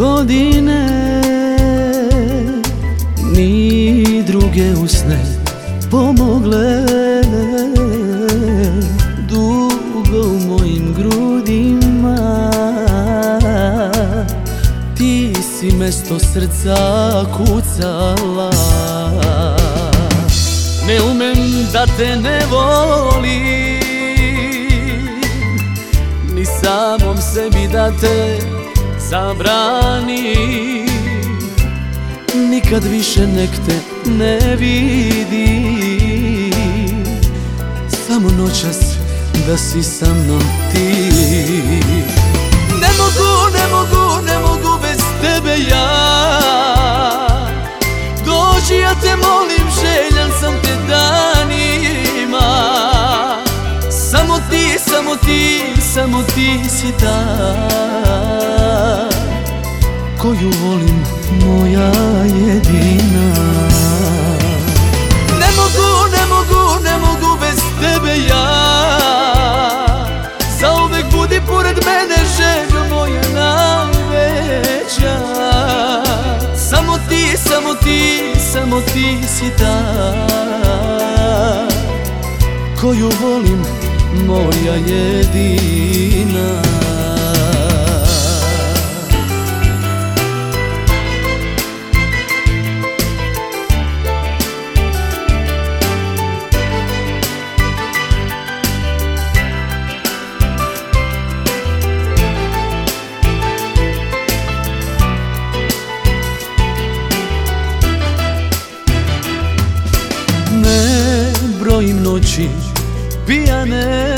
godine Ni druge usne pomogle. Dugo u mojim grudima Ti si mesto srca kucala. Ne umem da te ne volim Ni sebi da te zabrani. Nikad više nek te ne vidi. Samo noćas da si sa mnom ti. Ne mogu, ne mogu, ne mogu bez tebe ja. Dođi ja te molim, željan sam te danima. Samo ti, samo ti, samo ti si ta Koju volim, moja jedina. Ne mogu, ne mogu, ne mogu bez tebe ja. Zauvek budi pored mene željo moja najveća. Samo ti, samo ti, samo ti si ta Koju volim, moja jedina. Ne brojim noći pijane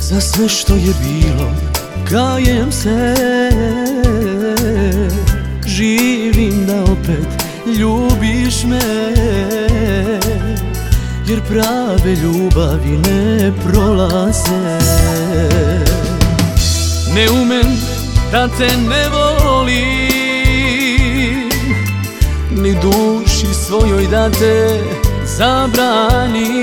Za sve što je bilo kajem se. Živim da opet ljubiš me Jer prave ljubavi ne prolaze. Ne umem da te ne volim Ni duši svojoj da te zabrani.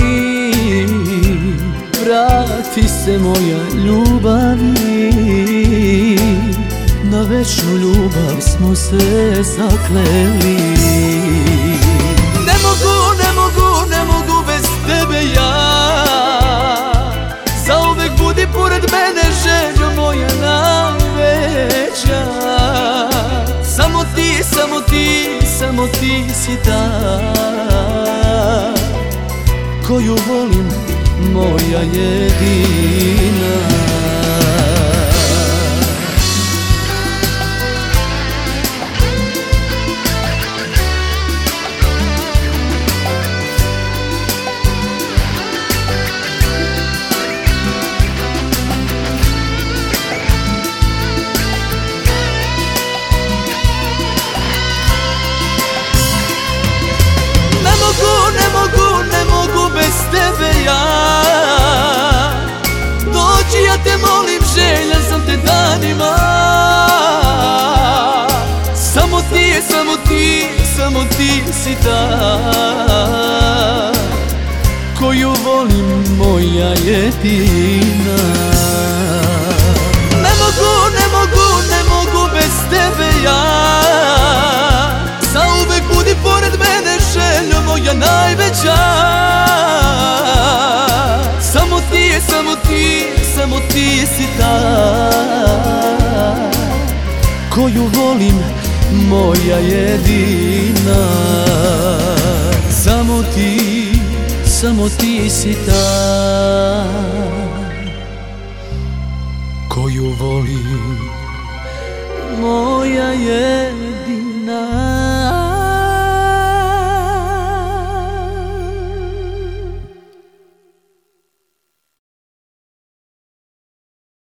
Vrati se moja ljubavi. Na večnu ljubav smo se zakleli. Ne mogu, ne mogu, ne mogu bez tebe ja. Zauvek budi pored mene željo moja najveća. Samo ti, samo ti, samo ti si ta Koju volim, moja jedina Samo ti, samo ti, si ta Koju volim, moja jedina. Ne mogu, ne mogu, ne mogu bez tebe ja. Zauvek budi pored mene željo moja najveća. Samo ti, samo ti, samo ti si ta Koju volim, moja jedina. Samo ti, samo ti si ta